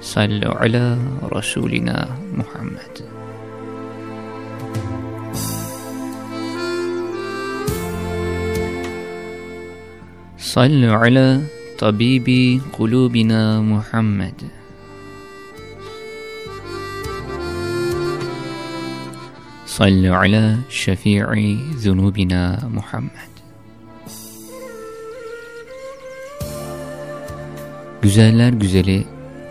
Sallu ala Resulina Muhammed. Sallu ala tabibi kulubina Muhammed. Sallu ala şefii zunubina Muhammed. Güzeller güzeli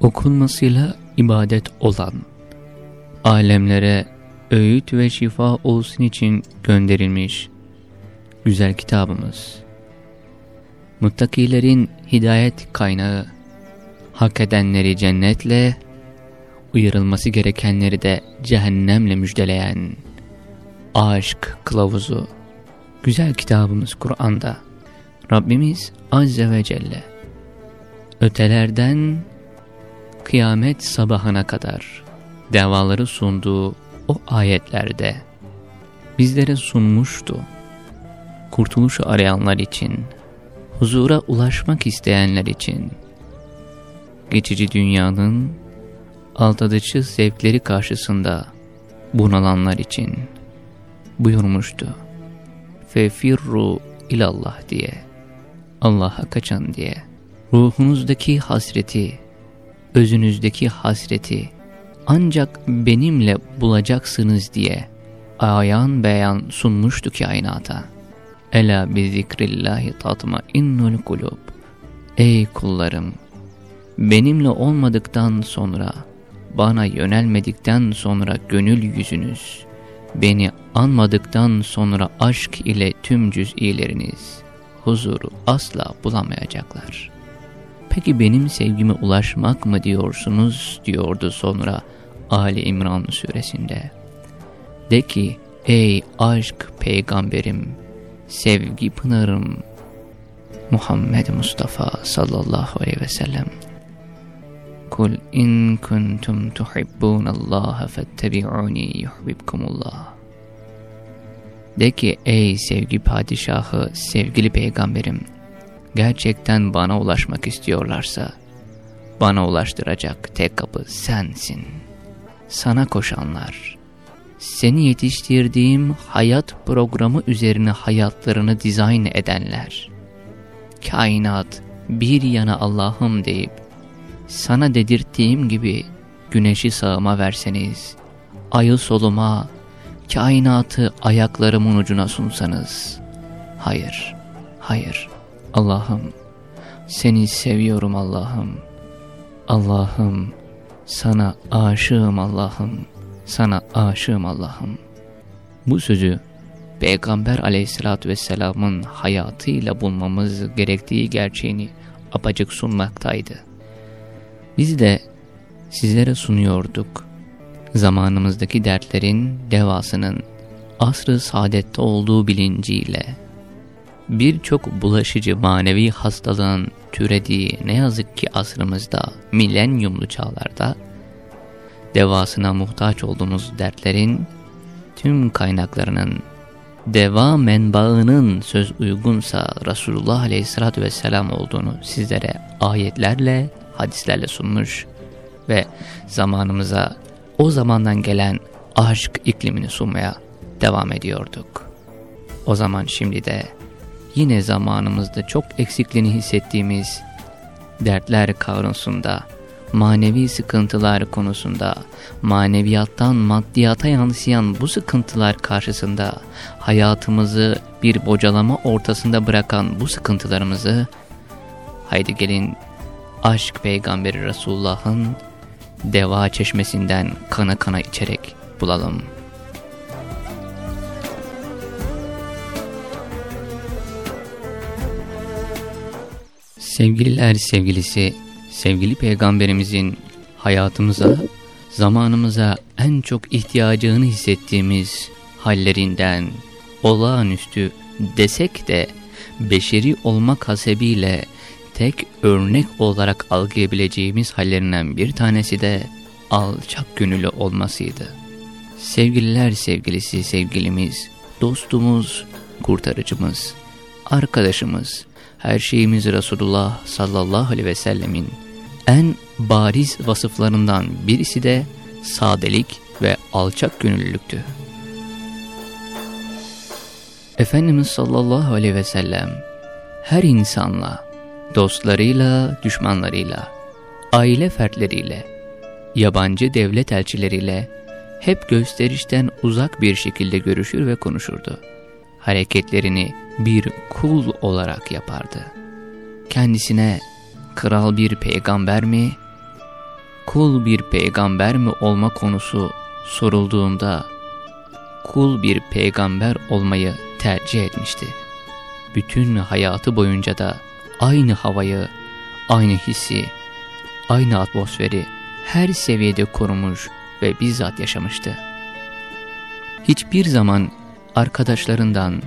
Okunmasıyla ibadet olan, alemlere öğüt ve şifa olsun için gönderilmiş güzel kitabımız, muttakilerin hidayet kaynağı, hak edenleri cennetle, uyarılması gerekenleri de cehennemle müjdeleyen aşk kılavuzu, güzel kitabımız Kur'an'da, Rabbimiz Azze ve Celle, ötelerden kıyamet sabahına kadar devaları sunduğu o ayetlerde bizlere sunmuştu. Kurtuluşu arayanlar için, huzura ulaşmak isteyenler için, geçici dünyanın aldatıcı zevkleri karşısında bunalanlar için buyurmuştu. Fefirru ilallah diye, Allah'a kaçan diye, ruhunuzdaki hasreti, özünüzdeki hasreti ancak benimle bulacaksınız diye ayan beyan sunmuştu kainata. Ela bi zikrillahi tatma innul kulub. Ey kullarım! Benimle olmadıktan sonra, bana yönelmedikten sonra gönül yüzünüz, beni anmadıktan sonra aşk ile tüm cüz'ileriniz, huzuru asla bulamayacaklar.'' Peki benim sevgime ulaşmak mı diyorsunuz diyordu sonra Ali İmran suresinde. De ki ey aşk peygamberim, sevgi pınarım Muhammed Mustafa sallallahu aleyhi ve sellem. Kul in kuntum tuhibbunallaha fettebi'uni yuhbibkumullah. De ki ey sevgi padişahı, sevgili peygamberim, gerçekten bana ulaşmak istiyorlarsa, bana ulaştıracak tek kapı sensin. Sana koşanlar, seni yetiştirdiğim hayat programı üzerine hayatlarını dizayn edenler, kainat bir yana Allah'ım deyip, sana dedirttiğim gibi güneşi sağıma verseniz, ayı soluma, kainatı ayaklarımın ucuna sunsanız, hayır, hayır, Allah'ım seni seviyorum Allah'ım. Allah'ım sana aşığım Allah'ım. Sana aşığım Allah'ım. Bu sözü Peygamber aleyhissalatü vesselamın hayatıyla bulmamız gerektiği gerçeğini apacık sunmaktaydı. Biz de sizlere sunuyorduk. Zamanımızdaki dertlerin devasının asrı saadette olduğu bilinciyle birçok bulaşıcı manevi hastalığın türediği ne yazık ki asrımızda milenyumlu çağlarda devasına muhtaç olduğumuz dertlerin tüm kaynaklarının deva menbaının söz uygunsa Resulullah Aleyhisselatü Vesselam olduğunu sizlere ayetlerle, hadislerle sunmuş ve zamanımıza o zamandan gelen aşk iklimini sunmaya devam ediyorduk. O zaman şimdi de yine zamanımızda çok eksikliğini hissettiğimiz dertler kavrusunda manevi sıkıntılar konusunda, maneviyattan maddiyata yansıyan bu sıkıntılar karşısında hayatımızı bir bocalama ortasında bırakan bu sıkıntılarımızı, haydi gelin aşk peygamberi Resulullah'ın deva çeşmesinden kana kana içerek bulalım. Sevgililer sevgilisi, sevgili peygamberimizin hayatımıza, zamanımıza en çok ihtiyacını hissettiğimiz hallerinden olağanüstü desek de beşeri olmak hasebiyle tek örnek olarak algılayabileceğimiz hallerinden bir tanesi de alçak gönüllü olmasıydı. Sevgililer sevgilisi sevgilimiz, dostumuz, kurtarıcımız, arkadaşımız, her şeyimiz Resulullah sallallahu aleyhi ve sellemin en bariz vasıflarından birisi de sadelik ve alçak gönüllülüktü. Efendimiz sallallahu aleyhi ve sellem her insanla, dostlarıyla, düşmanlarıyla, aile fertleriyle, yabancı devlet elçileriyle hep gösterişten uzak bir şekilde görüşür ve konuşurdu. Hareketlerini bir kul olarak yapardı. Kendisine kral bir peygamber mi, kul bir peygamber mi olma konusu sorulduğunda kul bir peygamber olmayı tercih etmişti. Bütün hayatı boyunca da aynı havayı, aynı hissi, aynı atmosferi her seviyede korumuş ve bizzat yaşamıştı. Hiçbir zaman arkadaşlarından,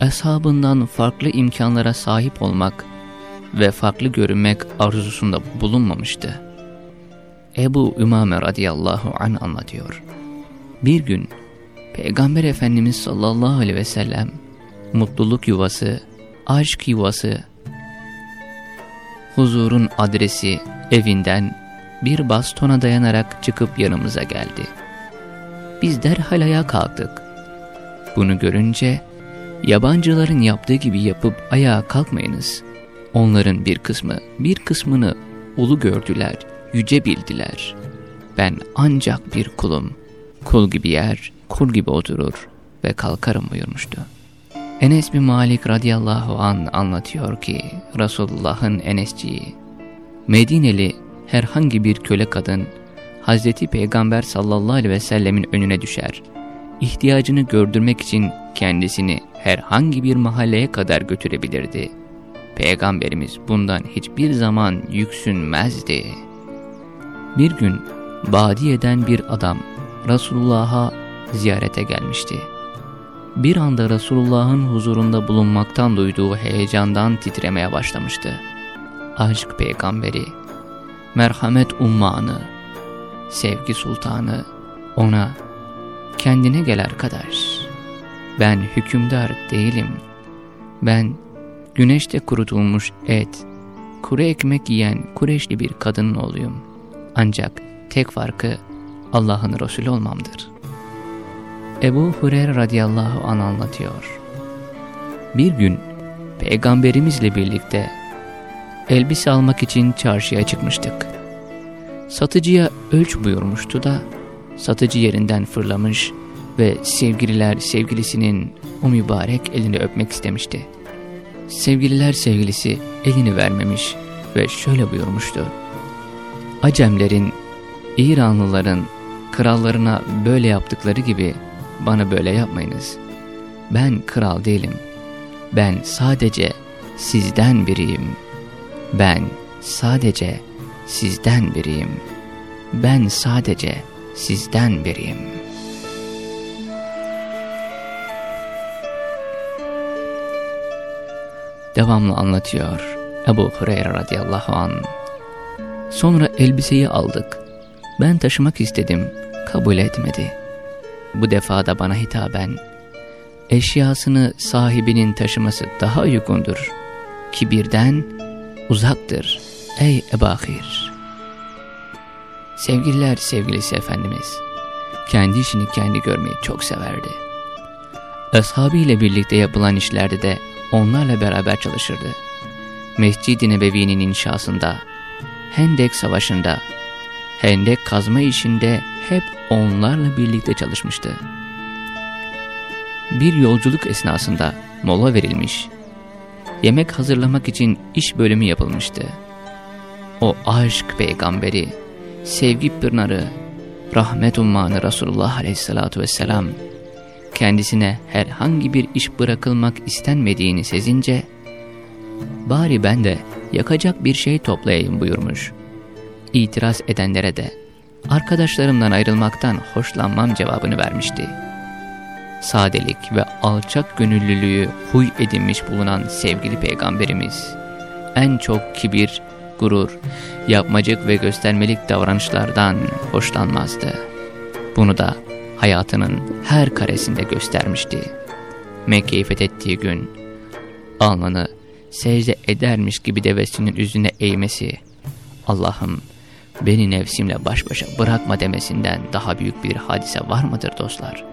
eshabından farklı imkanlara sahip olmak ve farklı görünmek arzusunda bulunmamıştı. Ebu Ümame radıyallahu an anlatıyor. Bir gün Peygamber Efendimiz sallallahu aleyhi ve sellem mutluluk yuvası, aşk yuvası, huzurun adresi evinden bir bastona dayanarak çıkıp yanımıza geldi. Biz derhal ayağa kalktık. Bunu görünce yabancıların yaptığı gibi yapıp ayağa kalkmayınız. Onların bir kısmı bir kısmını ulu gördüler, yüce bildiler. Ben ancak bir kulum. Kul gibi yer, kul gibi oturur ve kalkarım buyurmuştu. Enes bin Malik radıyallahu an anlatıyor ki Resulullah'ın Enesciği, Medineli herhangi bir köle kadın Hazreti Peygamber sallallahu aleyhi ve sellemin önüne düşer. İhtiyacını gördürmek için kendisini herhangi bir mahalleye kadar götürebilirdi. Peygamberimiz bundan hiçbir zaman yüksünmezdi. Bir gün Badiye'den bir adam Resulullah'a ziyarete gelmişti. Bir anda Resulullah'ın huzurunda bulunmaktan duyduğu heyecandan titremeye başlamıştı. Aşk peygamberi, merhamet ummanı, sevgi sultanı ona kendine gel arkadaş. Ben hükümdar değilim. Ben güneşte kurutulmuş et, kuru ekmek yiyen Kureşli bir kadının oğluyum. Ancak tek farkı Allah'ın Resulü olmamdır. Ebu Hureyre radıyallahu an anlatıyor. Bir gün peygamberimizle birlikte elbise almak için çarşıya çıkmıştık. Satıcıya ölç buyurmuştu da satıcı yerinden fırlamış ve sevgililer sevgilisinin o mübarek elini öpmek istemişti. Sevgililer sevgilisi elini vermemiş ve şöyle buyurmuştu. Acemlerin, İranlıların krallarına böyle yaptıkları gibi bana böyle yapmayınız. Ben kral değilim. Ben sadece sizden biriyim. Ben sadece sizden biriyim. Ben sadece sizden biriyim. Devamlı anlatıyor Ebu Hureyre radıyallahu an. Sonra elbiseyi aldık. Ben taşımak istedim, kabul etmedi. Bu defa da bana hitaben, eşyasını sahibinin taşıması daha uygundur. Kibirden uzaktır ey Ebahir. Sevgililer sevgilisi Efendimiz, kendi işini kendi görmeyi çok severdi. Ashabı ile birlikte yapılan işlerde de onlarla beraber çalışırdı. Mescid-i Nebevi'nin inşasında, Hendek Savaşı'nda, hendek kazma işinde hep onlarla birlikte çalışmıştı. Bir yolculuk esnasında mola verilmiş, yemek hazırlamak için iş bölümü yapılmıştı. O aşk peygamberi, sevgi pınarı, rahmet ummanı Resulullah aleyhissalatu vesselam, kendisine herhangi bir iş bırakılmak istenmediğini sezince, bari ben de yakacak bir şey toplayayım buyurmuş. İtiraz edenlere de, arkadaşlarımdan ayrılmaktan hoşlanmam cevabını vermişti. Sadelik ve alçak gönüllülüğü huy edinmiş bulunan sevgili peygamberimiz, en çok kibir, gurur, yapmacık ve göstermelik davranışlardan hoşlanmazdı. Bunu da hayatının her karesinde göstermişti. Mekke'yi fethettiği gün, alnını secde edermiş gibi devesinin yüzüne eğmesi, Allah'ım beni nefsimle baş başa bırakma demesinden daha büyük bir hadise var mıdır dostlar?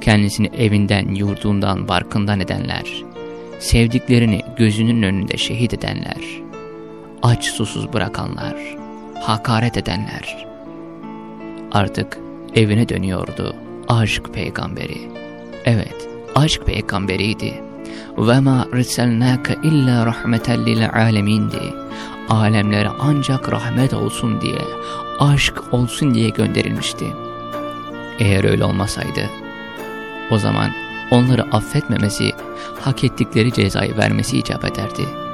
Kendisini evinden, yurdundan, barkından edenler, sevdiklerini gözünün önünde şehit edenler, aç susuz bırakanlar, hakaret edenler, artık evine dönüyordu aşk peygamberi. Evet, aşk peygamberiydi. Ve ma riselnâke illa rahmeten lil alemindi. Alemlere ancak rahmet olsun diye, aşk olsun diye gönderilmişti. Eğer öyle olmasaydı, o zaman onları affetmemesi, hak ettikleri cezayı vermesi icap ederdi.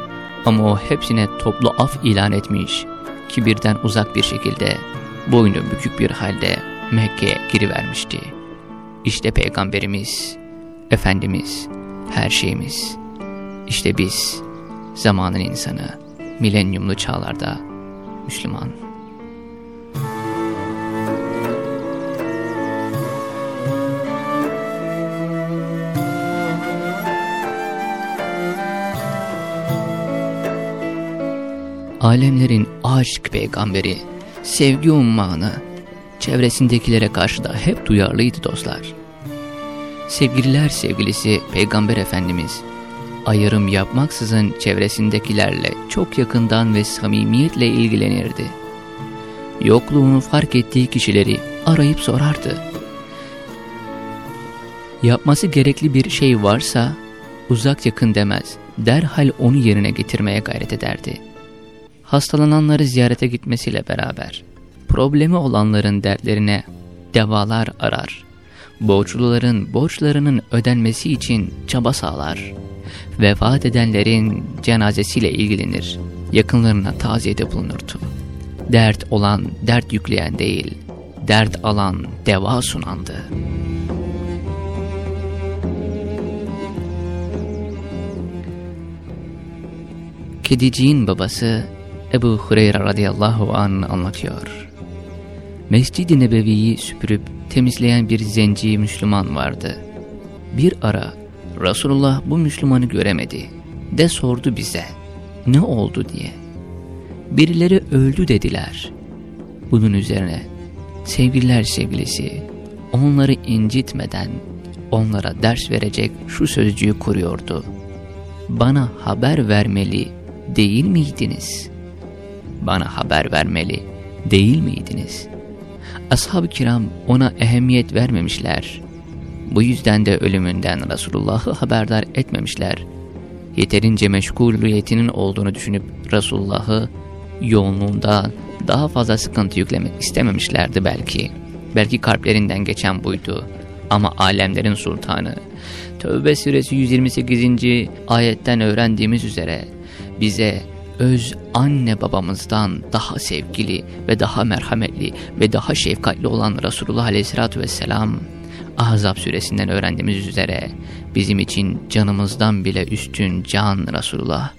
Ama o hepsine toplu af ilan etmiş, kibirden uzak bir şekilde, boynu bükük bir halde Mekke'ye girivermişti. İşte Peygamberimiz, Efendimiz, her şeyimiz. İşte biz, zamanın insanı, milenyumlu çağlarda Müslüman. Alemlerin aşk peygamberi, sevgi ummanı, çevresindekilere karşı da hep duyarlıydı dostlar. Sevgililer sevgilisi Peygamber Efendimiz, ayrım yapmaksızın çevresindekilerle çok yakından ve samimiyetle ilgilenirdi. Yokluğunu fark ettiği kişileri arayıp sorardı. Yapması gerekli bir şey varsa uzak yakın demez, derhal onu yerine getirmeye gayret ederdi. Hastalananları ziyarete gitmesiyle beraber problemi olanların dertlerine devalar arar. Borçluların borçlarının ödenmesi için çaba sağlar. Vefat edenlerin cenazesiyle ilgilenir. Yakınlarına taziyede bulunurdu. Dert olan dert yükleyen değil, dert alan deva sunandı. Kediciğin babası Ebu Hureyre radıyallahu an anlatıyor. Mescid-i Nebevi'yi süpürüp temizleyen bir zenci Müslüman vardı. Bir ara Resulullah bu Müslümanı göremedi de sordu bize ne oldu diye. Birileri öldü dediler. Bunun üzerine sevgililer sevgilisi onları incitmeden onlara ders verecek şu sözcüğü kuruyordu. Bana haber vermeli değil miydiniz? Bana haber vermeli değil miydiniz?'' Ashab-ı kiram ona ehemmiyet vermemişler. Bu yüzden de ölümünden Resulullah'ı haberdar etmemişler. Yeterince meşguliyetinin olduğunu düşünüp Resulullah'ı yoğunluğunda daha fazla sıkıntı yüklemek istememişlerdi belki. Belki kalplerinden geçen buydu. Ama alemlerin sultanı, Tövbe suresi 128. ayetten öğrendiğimiz üzere bize öz anne babamızdan daha sevgili ve daha merhametli ve daha şefkatli olan Resulullah Aleyhisselatü Vesselam, Ahzab suresinden öğrendiğimiz üzere bizim için canımızdan bile üstün can Resulullah.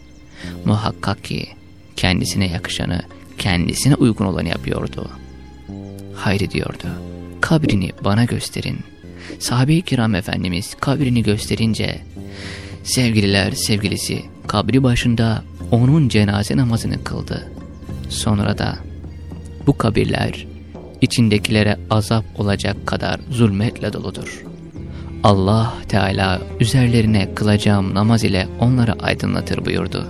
Muhakkak ki kendisine yakışanı, kendisine uygun olanı yapıyordu. Hayri diyordu, kabrini bana gösterin. Sahabe-i kiram efendimiz kabrini gösterince, sevgililer sevgilisi kabri başında onun cenaze namazını kıldı. Sonra da bu kabirler içindekilere azap olacak kadar zulmetle doludur. Allah Teala üzerlerine kılacağım namaz ile onları aydınlatır buyurdu.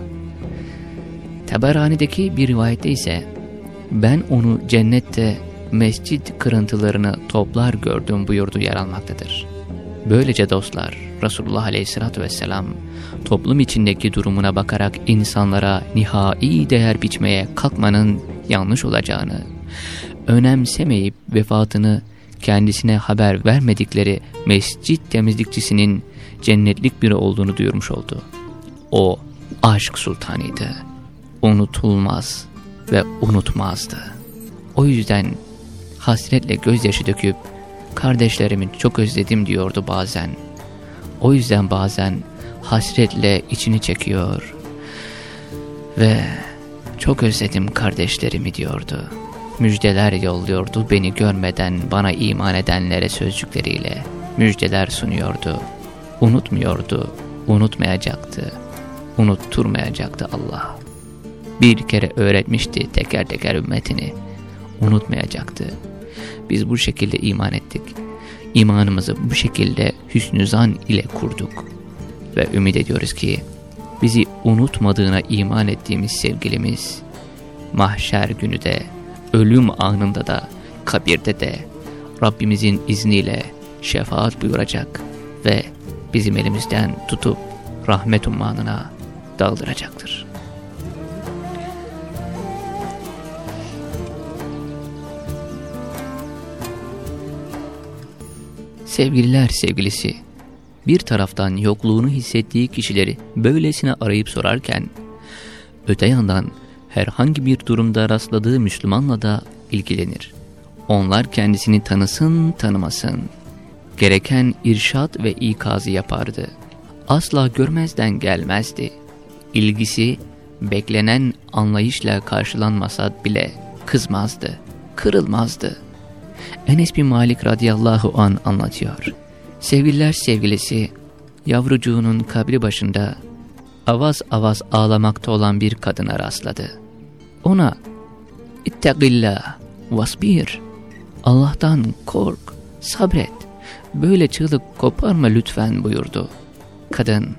Teberani'deki bir rivayette ise ben onu cennette mescit kırıntılarını toplar gördüm buyurdu yer almaktadır. Böylece dostlar Resulullah Aleyhisselatü Vesselam toplum içindeki durumuna bakarak insanlara nihai değer biçmeye kalkmanın yanlış olacağını, önemsemeyip vefatını kendisine haber vermedikleri mescit temizlikçisinin cennetlik biri olduğunu duyurmuş oldu. O aşk sultanıydı. Unutulmaz ve unutmazdı. O yüzden hasretle gözyaşı döküp kardeşlerimi çok özledim diyordu bazen. O yüzden bazen hasretle içini çekiyor ve çok özledim kardeşlerimi diyordu. Müjdeler yolluyordu beni görmeden bana iman edenlere sözcükleriyle. Müjdeler sunuyordu. Unutmuyordu, unutmayacaktı. Unutturmayacaktı Allah. Bir kere öğretmişti teker teker ümmetini. Unutmayacaktı. Biz bu şekilde iman ettik. İmanımızı bu şekilde hüsnü zan ile kurduk. Ve ümit ediyoruz ki bizi unutmadığına iman ettiğimiz sevgilimiz mahşer günü de ölüm anında da kabirde de Rabbimizin izniyle şefaat buyuracak ve bizim elimizden tutup rahmet ummanına daldıracaktır. Sevgililer sevgilisi, bir taraftan yokluğunu hissettiği kişileri böylesine arayıp sorarken, öte yandan herhangi bir durumda rastladığı Müslümanla da ilgilenir. Onlar kendisini tanısın tanımasın. Gereken irşat ve ikazı yapardı. Asla görmezden gelmezdi. İlgisi beklenen anlayışla karşılanmasa bile kızmazdı, kırılmazdı. Enes bin Malik radıyallahu an anlatıyor. Sevgililer sevgilisi yavrucuğunun kabri başında avaz avaz ağlamakta olan bir kadına rastladı. Ona İttegillah vasbir Allah'tan kork, sabret, böyle çığlık koparma lütfen buyurdu. Kadın,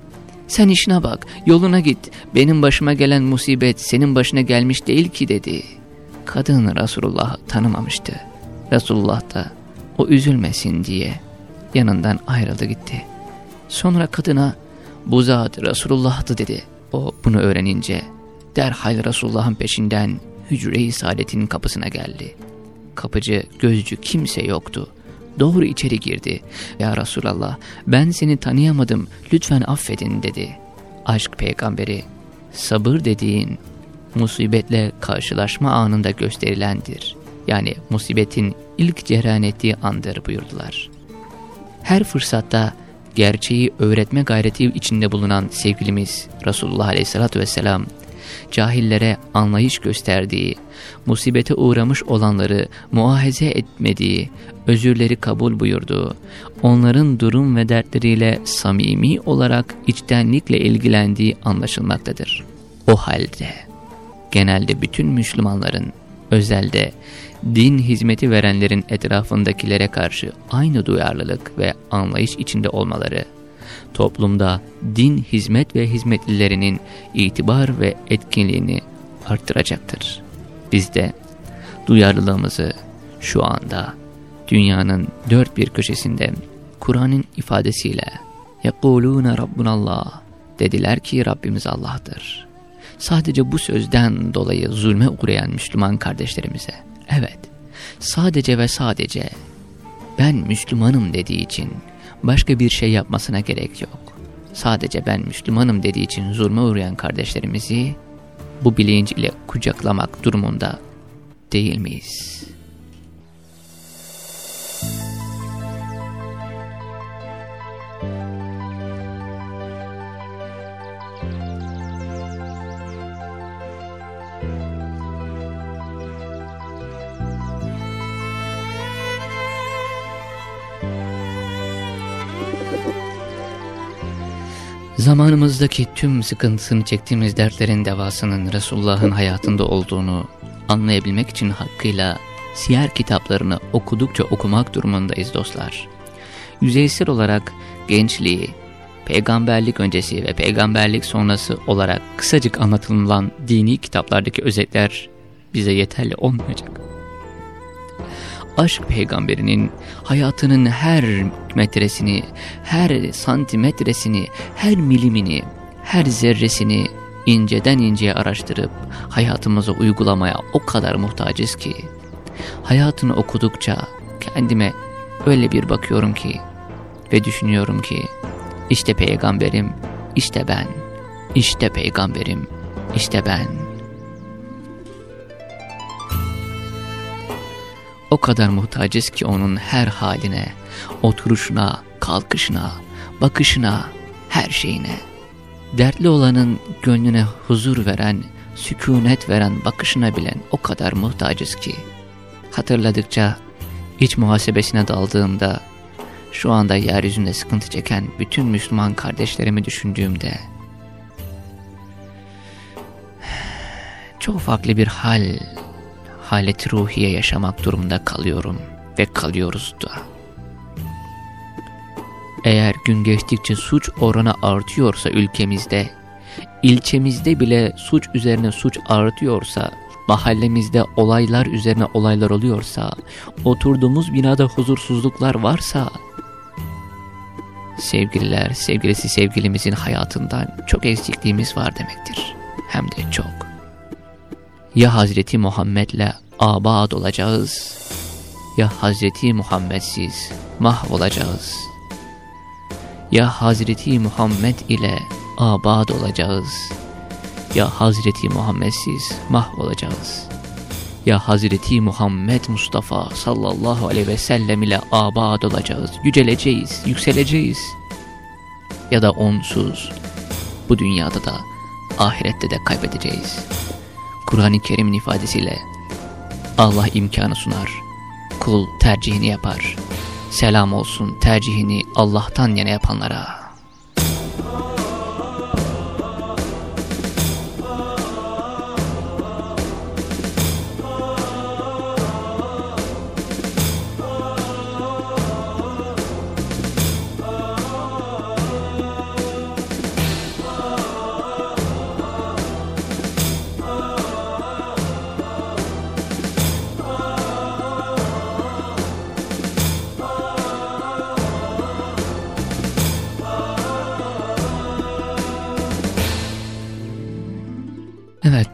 sen işine bak, yoluna git, benim başıma gelen musibet senin başına gelmiş değil ki dedi. Kadın Resulullah'ı tanımamıştı. Resulullah da o üzülmesin diye yanından ayrıldı gitti. Sonra kadına bu zat Resulullah'tı dedi. O bunu öğrenince derhal Resulullah'ın peşinden hücre-i saadetin kapısına geldi. Kapıcı, gözcü kimse yoktu. Doğru içeri girdi. Ya Resulallah ben seni tanıyamadım lütfen affedin dedi. Aşk peygamberi sabır dediğin musibetle karşılaşma anında gösterilendir. Yani musibetin ilk cereyan ettiği andır buyurdular. Her fırsatta gerçeği öğretme gayreti içinde bulunan sevgilimiz Resulullah Aleyhisselatü Vesselam, cahillere anlayış gösterdiği, musibete uğramış olanları muahize etmediği, özürleri kabul buyurduğu, onların durum ve dertleriyle samimi olarak içtenlikle ilgilendiği anlaşılmaktadır. O halde genelde bütün Müslümanların, özelde din hizmeti verenlerin etrafındakilere karşı aynı duyarlılık ve anlayış içinde olmaları, toplumda din hizmet ve hizmetlilerinin itibar ve etkinliğini arttıracaktır. Biz de duyarlılığımızı şu anda dünyanın dört bir köşesinde Kur'an'ın ifadesiyle يَقُولُونَ رَبُّنَ اللّٰهِ dediler ki Rabbimiz Allah'tır. Sadece bu sözden dolayı zulme uğrayan Müslüman kardeşlerimize Evet, sadece ve sadece ben Müslümanım dediği için başka bir şey yapmasına gerek yok. Sadece ben Müslümanım dediği için zulme uğrayan kardeşlerimizi bu bilinç ile kucaklamak durumunda değil miyiz? Zamanımızdaki tüm sıkıntısını çektiğimiz dertlerin devasının Resulullah'ın hayatında olduğunu anlayabilmek için hakkıyla siyer kitaplarını okudukça okumak durumundayız dostlar. Yüzeysel olarak gençliği, peygamberlik öncesi ve peygamberlik sonrası olarak kısacık anlatılan dini kitaplardaki özetler bize yeterli olmayacak. Aşk peygamberinin hayatının her metresini, her santimetresini, her milimini, her zerresini inceden inceye araştırıp hayatımıza uygulamaya o kadar muhtacız ki, hayatını okudukça kendime öyle bir bakıyorum ki ve düşünüyorum ki, işte peygamberim, işte ben, işte peygamberim, işte ben. O kadar muhtacız ki onun her haline, oturuşuna, kalkışına, bakışına, her şeyine. Dertli olanın gönlüne huzur veren, sükunet veren bakışına bilen o kadar muhtacız ki. Hatırladıkça iç muhasebesine daldığımda şu anda yeryüzünde sıkıntı çeken bütün Müslüman kardeşlerimi düşündüğümde çok farklı bir hal, haleti ruhiye yaşamak durumunda kalıyorum ve kalıyoruz da. Eğer gün geçtikçe suç oranı artıyorsa ülkemizde, ilçemizde bile suç üzerine suç artıyorsa, mahallemizde olaylar üzerine olaylar oluyorsa, oturduğumuz binada huzursuzluklar varsa, sevgililer, sevgilisi sevgilimizin hayatından çok eksikliğimiz var demektir. Hem de çok. Ya Hazreti Muhammed'le abad olacağız, ya Hazreti Muhammedsiz mahvolacağız. Ya Hazreti Muhammed ile abad olacağız, ya Hazreti Muhammedsiz mahvolacağız. Ya Hazreti Muhammed Mustafa sallallahu aleyhi ve sellem ile abad olacağız, yüceleceğiz, yükseleceğiz. Ya da onsuz bu dünyada da ahirette de kaybedeceğiz. Kur'an-ı Kerim'in ifadesiyle Allah imkanı sunar, kul tercihini yapar. Selam olsun tercihini Allah'tan yana yapanlara.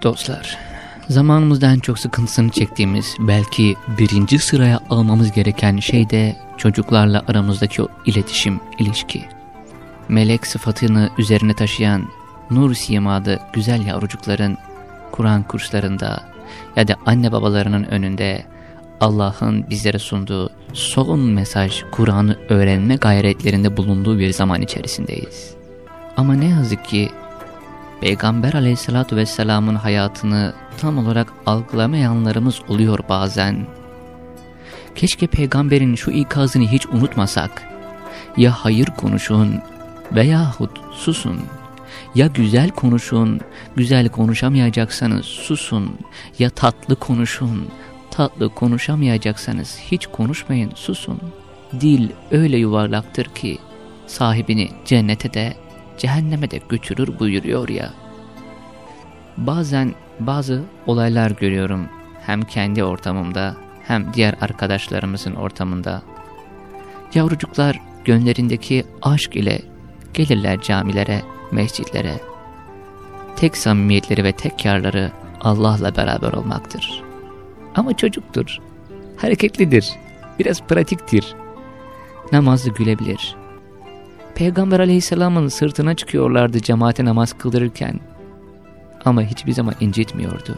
Dostlar, zamanımızda en çok sıkıntısını çektiğimiz, belki birinci sıraya almamız gereken şey de çocuklarla aramızdaki o iletişim, ilişki. Melek sıfatını üzerine taşıyan nur simadı güzel yavrucukların Kur'an kurslarında ya da anne babalarının önünde Allah'ın bizlere sunduğu son mesaj Kur'an'ı öğrenme gayretlerinde bulunduğu bir zaman içerisindeyiz. Ama ne yazık ki Peygamber aleyhissalatü vesselamın hayatını tam olarak algılamayanlarımız oluyor bazen. Keşke peygamberin şu ikazını hiç unutmasak. Ya hayır konuşun veyahut susun. Ya güzel konuşun, güzel konuşamayacaksanız susun. Ya tatlı konuşun, tatlı konuşamayacaksanız hiç konuşmayın, susun. Dil öyle yuvarlaktır ki sahibini cennete de cehenneme de götürür buyuruyor ya. Bazen bazı olaylar görüyorum hem kendi ortamımda hem diğer arkadaşlarımızın ortamında. Yavrucuklar gönlerindeki aşk ile gelirler camilere, mescitlere. Tek samimiyetleri ve tek karları Allah'la beraber olmaktır. Ama çocuktur, hareketlidir, biraz pratiktir. Namazı gülebilir, Peygamber aleyhisselamın sırtına çıkıyorlardı cemaate namaz kıldırırken. Ama hiçbir zaman incitmiyordu.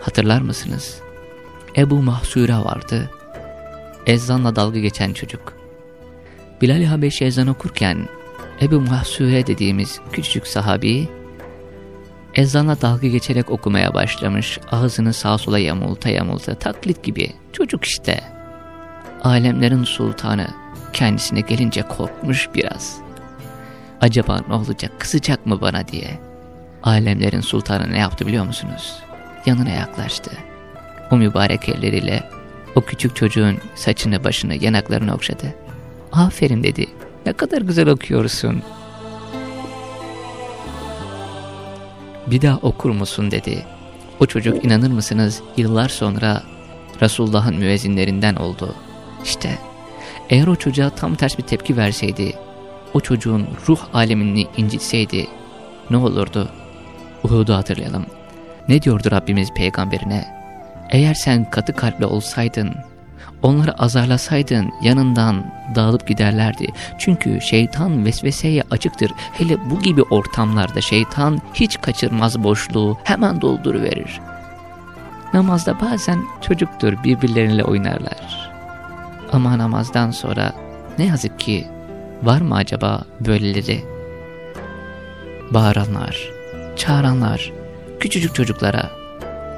Hatırlar mısınız? Ebu Mahsure vardı. Ezanla dalga geçen çocuk. Bilal-i Habeşi ezan okurken Ebu Mahsure dediğimiz küçücük sahabi ezanla dalga geçerek okumaya başlamış. Ağzını sağa sola yamulta yamulta taklit gibi çocuk işte. Alemlerin sultanı kendisine gelince korkmuş biraz. Acaba ne olacak kızacak mı bana diye. Alemlerin sultanı ne yaptı biliyor musunuz? Yanına yaklaştı. O mübarek elleriyle o küçük çocuğun saçını başını yanaklarını okşadı. Aferin dedi. Ne kadar güzel okuyorsun. Bir daha okur musun dedi. O çocuk inanır mısınız yıllar sonra Resulullah'ın müezzinlerinden oldu. İşte eğer o çocuğa tam ters bir tepki verseydi, o çocuğun ruh alemini incitseydi ne olurdu? Uhud'u hatırlayalım. Ne diyordu Rabbimiz peygamberine? Eğer sen katı kalpli olsaydın, onları azarlasaydın yanından dağılıp giderlerdi. Çünkü şeytan vesveseye açıktır. Hele bu gibi ortamlarda şeytan hiç kaçırmaz boşluğu, hemen dolduruverir. Namazda bazen çocuktur birbirleriyle oynarlar. Ama namazdan sonra ne yazık ki var mı acaba böyleleri? Bağıranlar, çağıranlar, küçücük çocuklara,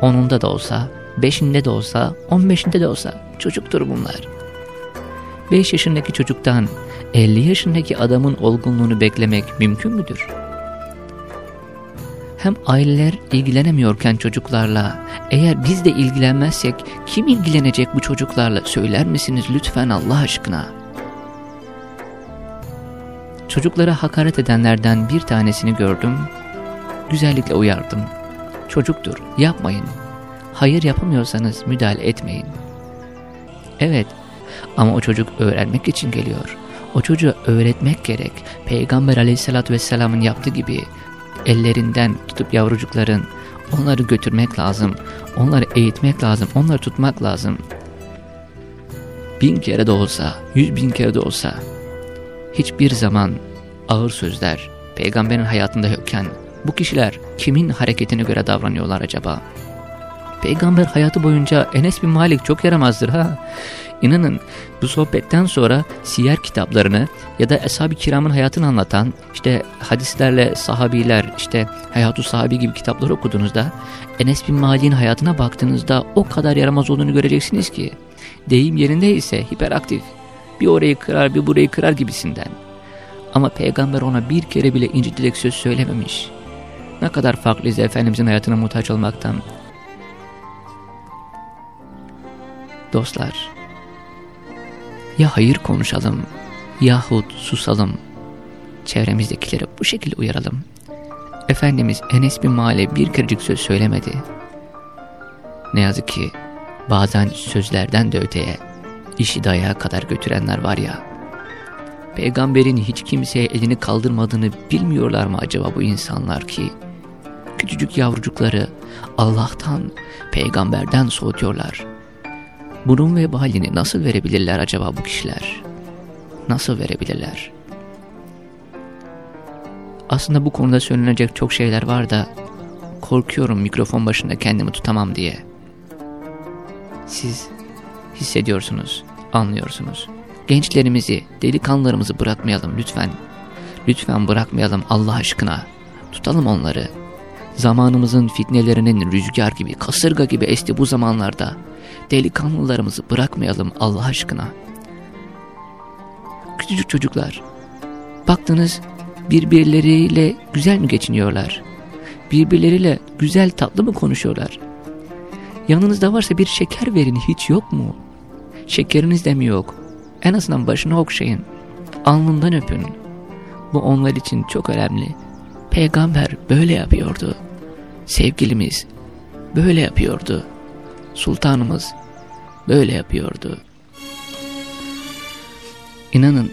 onunda da olsa, beşinde de olsa, on beşinde de olsa çocuktur bunlar. Beş yaşındaki çocuktan 50 yaşındaki adamın olgunluğunu beklemek mümkün müdür? Hem aileler ilgilenemiyorken çocuklarla, eğer biz de ilgilenmezsek kim ilgilenecek bu çocuklarla söyler misiniz lütfen Allah aşkına? Çocuklara hakaret edenlerden bir tanesini gördüm, güzellikle uyardım. Çocuktur, yapmayın. Hayır yapamıyorsanız müdahale etmeyin. Evet, ama o çocuk öğrenmek için geliyor. O çocuğa öğretmek gerek. Peygamber aleyhissalatü vesselamın yaptığı gibi ellerinden tutup yavrucukların onları götürmek lazım. Onları eğitmek lazım. Onları tutmak lazım. Bin kere de olsa, yüz bin kere de olsa hiçbir zaman ağır sözler peygamberin hayatında yokken bu kişiler kimin hareketine göre davranıyorlar acaba? Peygamber hayatı boyunca Enes bin Malik çok yaramazdır ha. İnanın bu sohbetten sonra siyer kitaplarını ya da Eshab-ı Kiram'ın hayatını anlatan işte hadislerle sahabiler işte Hayatu Sahabi gibi kitapları okuduğunuzda Enes bin Malik'in hayatına baktığınızda o kadar yaramaz olduğunu göreceksiniz ki deyim yerindeyse hiperaktif bir orayı kırar bir burayı kırar gibisinden. Ama peygamber ona bir kere bile incitilecek söz söylememiş. Ne kadar farklıyız Efendimizin hayatına muhtaç olmaktan. Dostlar, ya hayır konuşalım yahut susalım. Çevremizdekileri bu şekilde uyaralım. Efendimiz Enes bin Male bir kerecik söz söylemedi. Ne yazık ki bazen sözlerden de öteye işi dayağa kadar götürenler var ya. Peygamberin hiç kimseye elini kaldırmadığını bilmiyorlar mı acaba bu insanlar ki? Küçücük yavrucukları Allah'tan, peygamberden soğutuyorlar. Bunun vebalini nasıl verebilirler acaba bu kişiler? Nasıl verebilirler? Aslında bu konuda söylenecek çok şeyler var da korkuyorum mikrofon başında kendimi tutamam diye. Siz hissediyorsunuz, anlıyorsunuz. Gençlerimizi, delikanlılarımızı bırakmayalım lütfen. Lütfen bırakmayalım Allah aşkına. Tutalım onları. Zamanımızın fitnelerinin rüzgar gibi, kasırga gibi esti bu zamanlarda. Delikanlılarımızı bırakmayalım Allah aşkına. Küçücük çocuklar. Baktınız birbirleriyle güzel mi geçiniyorlar? Birbirleriyle güzel tatlı mı konuşuyorlar? Yanınızda varsa bir şeker verin hiç yok mu? Şekeriniz de mi yok? En azından başını okşayın. Alnından öpün. Bu onlar için çok önemli. Peygamber böyle yapıyordu. Sevgilimiz böyle yapıyordu. Sultanımız böyle yapıyordu. İnanın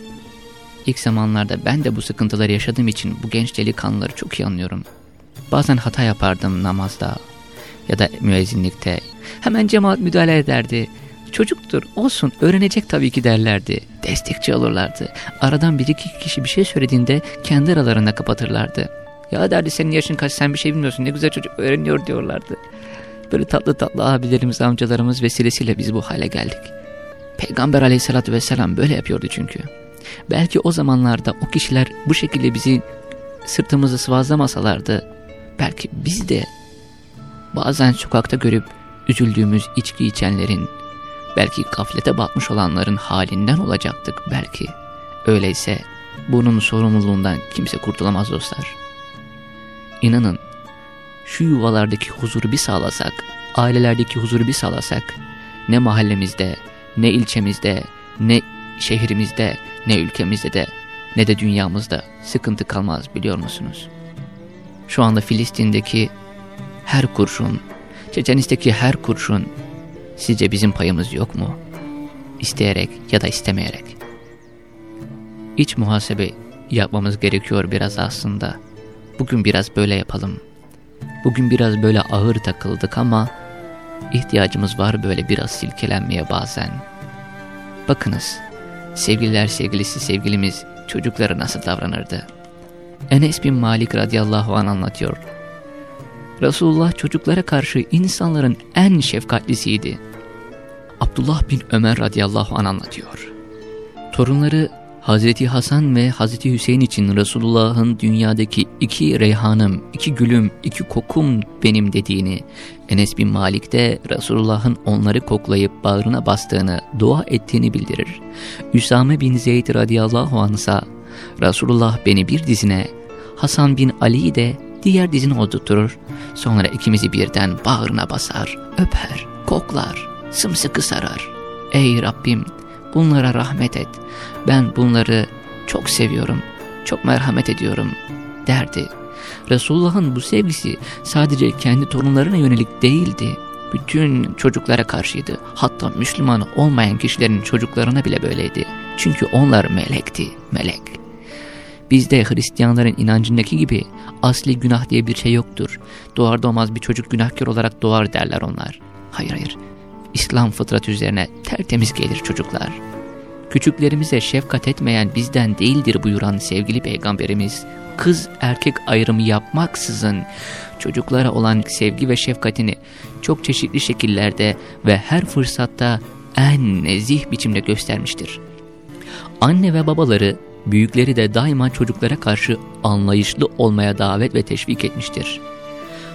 ilk zamanlarda ben de bu sıkıntıları yaşadığım için bu genç delikanlıları çok iyi anlıyorum. Bazen hata yapardım namazda ya da müezzinlikte. Hemen cemaat müdahale ederdi. Çocuktur olsun öğrenecek tabii ki derlerdi. Destekçi olurlardı. Aradan bir iki kişi bir şey söylediğinde kendi aralarında kapatırlardı. Ya derdi senin yaşın kaç sen bir şey bilmiyorsun ne güzel çocuk öğreniyor diyorlardı. Böyle tatlı tatlı abilerimiz amcalarımız vesilesiyle biz bu hale geldik. Peygamber aleyhissalatü vesselam böyle yapıyordu çünkü. Belki o zamanlarda o kişiler bu şekilde bizi sırtımızı sıvazlamasalardı belki biz de bazen sokakta görüp üzüldüğümüz içki içenlerin belki gaflete batmış olanların halinden olacaktık belki. Öyleyse bunun sorumluluğundan kimse kurtulamaz dostlar. İnanın şu yuvalardaki huzuru bir sağlasak, ailelerdeki huzuru bir sağlasak, ne mahallemizde, ne ilçemizde, ne şehrimizde, ne ülkemizde de, ne de dünyamızda sıkıntı kalmaz biliyor musunuz? Şu anda Filistin'deki her kurşun, Çeçenisteki her kurşun sizce bizim payımız yok mu? İsteyerek ya da istemeyerek. İç muhasebe yapmamız gerekiyor biraz aslında. Bugün biraz böyle yapalım. Bugün biraz böyle ağır takıldık ama ihtiyacımız var böyle biraz silkelenmeye bazen. Bakınız, sevgililer sevgilisi sevgilimiz çocuklara nasıl davranırdı? Enes bin Malik radıyallahu an anlatıyor. Resulullah çocuklara karşı insanların en şefkatlisiydi. Abdullah bin Ömer radıyallahu an anlatıyor. Torunları Hazreti Hasan ve Hazreti Hüseyin için Resulullah'ın dünyadaki iki reyhanım, iki gülüm, iki kokum benim dediğini, Enes bin Malik de Resulullah'ın onları koklayıp bağrına bastığını, dua ettiğini bildirir. Üsame bin Zeyd radıyallahu anh'a Resulullah beni bir dizine, Hasan bin Ali'yi de diğer dizine oturtur, sonra ikimizi birden bağrına basar, öper, koklar, sımsıkı sarar. Ey Rabbim bunlara rahmet et, ben bunları çok seviyorum, çok merhamet ediyorum derdi. Resulullah'ın bu sevgisi sadece kendi torunlarına yönelik değildi. Bütün çocuklara karşıydı. Hatta Müslüman olmayan kişilerin çocuklarına bile böyleydi. Çünkü onlar melekti, melek. Bizde Hristiyanların inancındaki gibi asli günah diye bir şey yoktur. Doğar doğmaz bir çocuk günahkar olarak doğar derler onlar. Hayır hayır. İslam fıtratı üzerine tertemiz gelir çocuklar. Küçüklerimize şefkat etmeyen bizden değildir buyuran sevgili peygamberimiz, kız erkek ayrımı yapmaksızın çocuklara olan sevgi ve şefkatini çok çeşitli şekillerde ve her fırsatta en nezih biçimde göstermiştir. Anne ve babaları, büyükleri de daima çocuklara karşı anlayışlı olmaya davet ve teşvik etmiştir.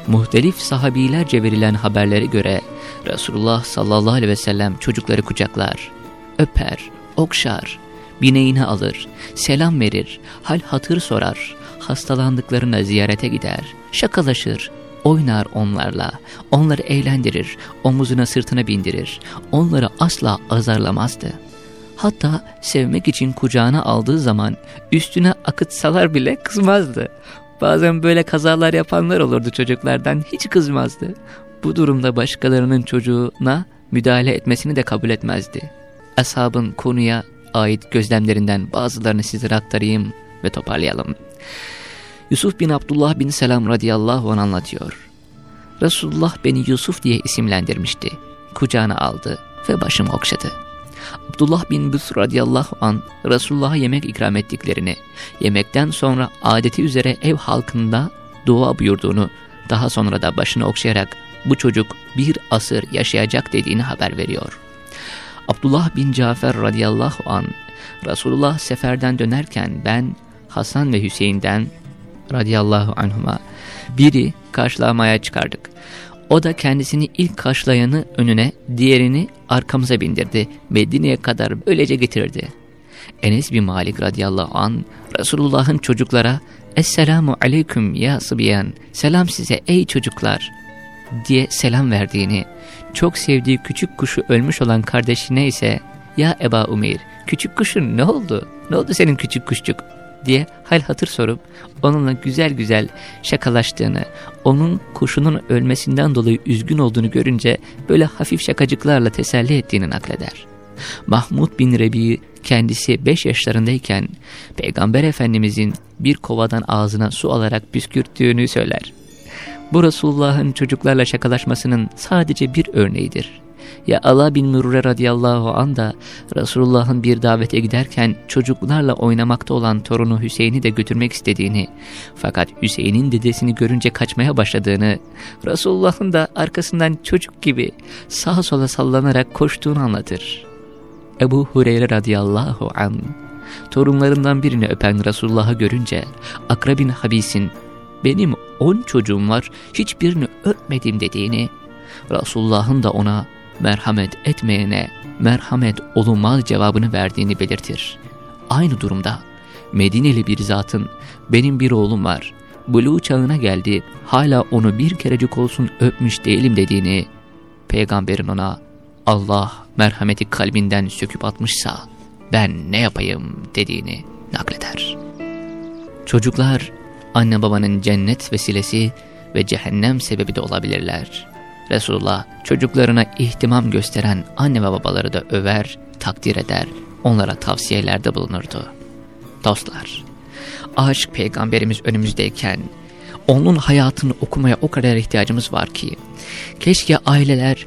Muhtelif sahabilerce verilen haberlere göre Resulullah sallallahu aleyhi ve sellem çocukları kucaklar, öper, okşar, bineğine alır, selam verir, hal hatır sorar, hastalandıklarına ziyarete gider, şakalaşır, oynar onlarla, onları eğlendirir, omuzuna sırtına bindirir, onları asla azarlamazdı. Hatta sevmek için kucağına aldığı zaman üstüne akıtsalar bile kızmazdı. Bazen böyle kazalar yapanlar olurdu çocuklardan hiç kızmazdı. Bu durumda başkalarının çocuğuna müdahale etmesini de kabul etmezdi. Ashabın konuya ait gözlemlerinden bazılarını sizlere aktarayım ve toparlayalım. Yusuf bin Abdullah bin Selam radıyallahu anh anlatıyor. Resulullah beni Yusuf diye isimlendirmişti. Kucağına aldı ve başımı okşadı. Abdullah bin Büs radıyallahu an Resulullah'a yemek ikram ettiklerini, yemekten sonra adeti üzere ev halkında dua buyurduğunu, daha sonra da başını okşayarak bu çocuk bir asır yaşayacak dediğini haber veriyor. Abdullah bin Cafer radıyallahu an Resulullah seferden dönerken ben Hasan ve Hüseyin'den radıyallahu anhuma biri karşılamaya çıkardık. O da kendisini ilk karşılayanı önüne, diğerini arkamıza bindirdi. Medine'ye kadar böylece getirdi. Enes bin Malik radıyallahu an Resulullah'ın çocuklara Esselamu aleyküm ya sıbiyan, selam size ey çocuklar diye selam verdiğini, çok sevdiği küçük kuşu ölmüş olan kardeşine ise ya Eba Umeyr küçük kuşun ne oldu? Ne oldu senin küçük kuşçuk? diye hal hatır sorup onunla güzel güzel şakalaştığını, onun kuşunun ölmesinden dolayı üzgün olduğunu görünce böyle hafif şakacıklarla teselli ettiğini nakleder. Mahmud bin Rebi kendisi 5 yaşlarındayken Peygamber Efendimizin bir kovadan ağzına su alarak püskürttüğünü söyler. Bu Resulullah'ın çocuklarla şakalaşmasının sadece bir örneğidir. Ya Allah bin Mürre radıyallahu an da Resulullah'ın bir davete giderken çocuklarla oynamakta olan torunu Hüseyin'i de götürmek istediğini fakat Hüseyin'in dedesini görünce kaçmaya başladığını Resulullah'ın da arkasından çocuk gibi sağa sola sallanarak koştuğunu anlatır. Ebu Hureyre radıyallahu an torunlarından birini öpen Resulullah'ı görünce Akra bin Habis'in benim on çocuğum var hiçbirini öpmedim dediğini Resulullah'ın da ona merhamet etmeyene merhamet olunmaz cevabını verdiğini belirtir. Aynı durumda Medineli bir zatın benim bir oğlum var, buluğ çağına geldi, hala onu bir kerecik olsun öpmüş değilim dediğini, peygamberin ona Allah merhameti kalbinden söküp atmışsa ben ne yapayım dediğini nakleder. Çocuklar anne babanın cennet vesilesi ve cehennem sebebi de olabilirler. Resulullah çocuklarına ihtimam gösteren anne ve babaları da över, takdir eder, onlara tavsiyelerde bulunurdu. Dostlar, aşk peygamberimiz önümüzdeyken onun hayatını okumaya o kadar ihtiyacımız var ki keşke aileler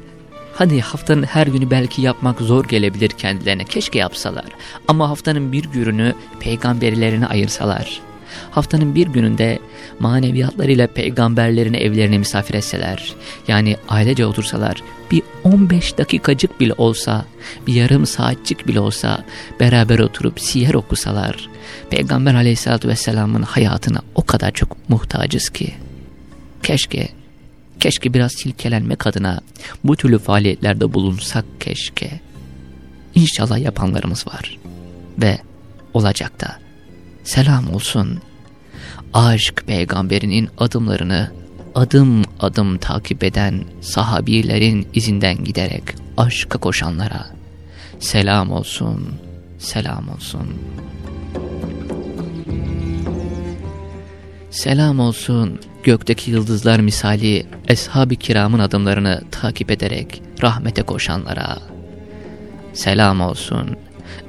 Hani haftanın her günü belki yapmak zor gelebilir kendilerine keşke yapsalar ama haftanın bir gününü peygamberlerine ayırsalar. Haftanın bir gününde maneviyatlarıyla peygamberlerini evlerine misafir etseler, yani ailece otursalar, bir 15 dakikacık bile olsa, bir yarım saatçik bile olsa beraber oturup siyer okusalar, Peygamber aleyhissalatü vesselamın hayatına o kadar çok muhtacız ki. Keşke Keşke biraz silkelenmek adına bu türlü faaliyetlerde bulunsak keşke. İnşallah yapanlarımız var. Ve olacak da. Selam olsun. Aşk peygamberinin adımlarını adım adım takip eden sahabilerin izinden giderek aşka koşanlara selam olsun, selam olsun. Selam olsun gökteki yıldızlar misali eshab-ı kiramın adımlarını takip ederek rahmete koşanlara selam olsun.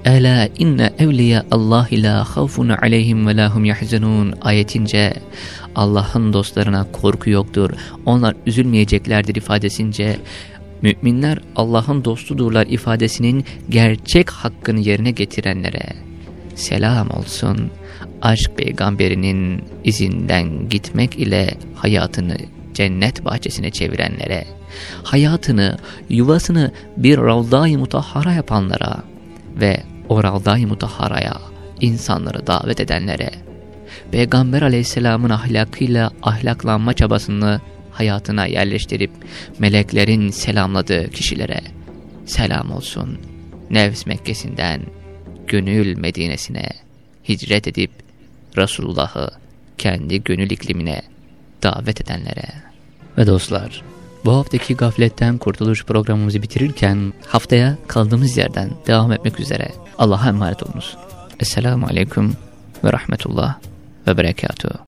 Ela inne evliya Allah la havfun aleyhim ve lahum yahzanun ayetince Allah'ın dostlarına korku yoktur. Onlar üzülmeyeceklerdir ifadesince müminler Allah'ın dostudurlar ifadesinin gerçek hakkını yerine getirenlere selam olsun aşk peygamberinin izinden gitmek ile hayatını cennet bahçesine çevirenlere, hayatını, yuvasını bir ravda-i mutahhara yapanlara ve o ravda-i mutahharaya insanları davet edenlere, Peygamber aleyhisselamın ahlakıyla ahlaklanma çabasını hayatına yerleştirip meleklerin selamladığı kişilere selam olsun. Nevs Mekkesi'nden gönül Medine'sine hicret edip Resulullah'ı kendi gönül iklimine davet edenlere. Ve dostlar, bu haftaki gafletten kurtuluş programımızı bitirirken haftaya kaldığımız yerden devam etmek üzere Allah'a emanet olunuz. Esselamu Aleyküm ve Rahmetullah ve Berekatuhu.